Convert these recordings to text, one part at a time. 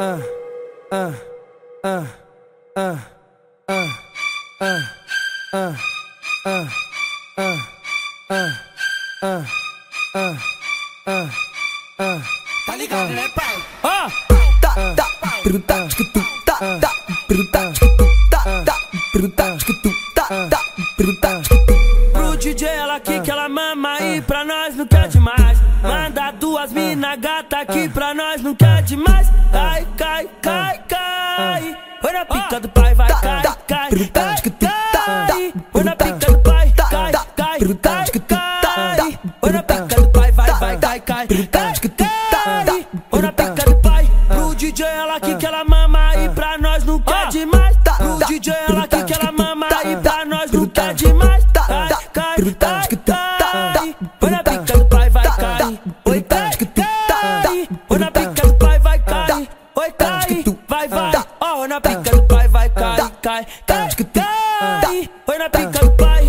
ah, ah, ah, ah, ah, ah, ah, ah, ah, ah, ah, ah, ah, ah. Tá ligado, né, pai? Ah! Tá, tá, bruta, que tu, tá, tá, bruta, que tu, tá, tá, bruta, que tu, tá, tá, bruta, que tu. Pro DJ ela aqui que ela mama e pra nós não quer demais. Duas mina gata aqui pra nós não quer demais. Cai, cai, cai, cai. Foi na pica do pai, vai, cai, cai, cai, cai. Foi na pica do pai, cai, cai, cai, cai. Foi na pica do pai, vai, vai, cai, cai, cai, cai. Foi na pica do pai. Pro DJ ela aqui que ela mama e cai, cai, cai. Foi na pica do pai.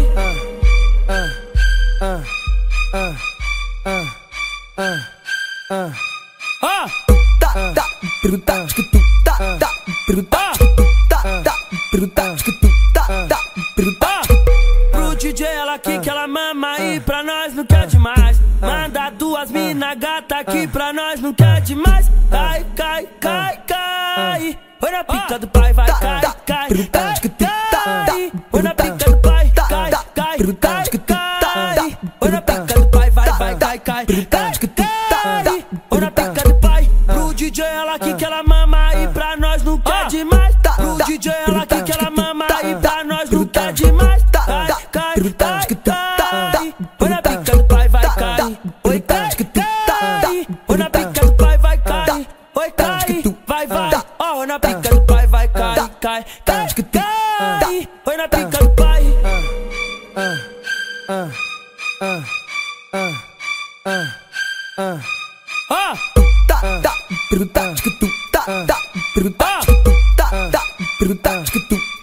Tá, tá, bruta, que tu, tá, tá, bruta, que tu, tá, tá, bruta, que tu, tá, tá, bruta. Pro DJ ela aqui que ela mama e pra nós não quer demais. Manda duas mina gata aqui pra nós não quer demais. Cai, cai, cai, cai. Foi na pica do pai, vai, cai, cai, cai. Foi na pica do pai, cai, cai, cai. Foi na pica do pai, vai, vai, cai, cai, cai, cai. Foi na pica do pai. Pro DJ ela aqui que ela mama e pra nós não quer demais. Pro DJ ela aqui que ela mama e pra nós não quer demais. sabes que tem. Tá. Foi na pica do pai. Tá, tá, peru tá, que tu tá, tá, peru tá, que tu tá, tá, tá,